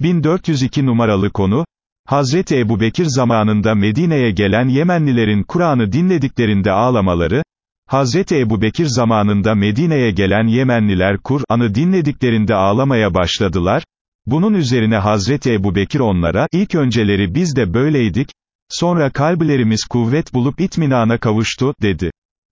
1402 numaralı konu, Hazreti Ebu Bekir zamanında Medine'ye gelen Yemenlilerin Kur'an'ı dinlediklerinde ağlamaları, Hazreti Ebu Bekir zamanında Medine'ye gelen Yemenliler Kur'an'ı dinlediklerinde ağlamaya başladılar, bunun üzerine Hazreti Ebu Bekir onlara, ilk önceleri biz de böyleydik, sonra kalplerimiz kuvvet bulup itminana kavuştu, dedi.